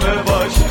Yüreğime baş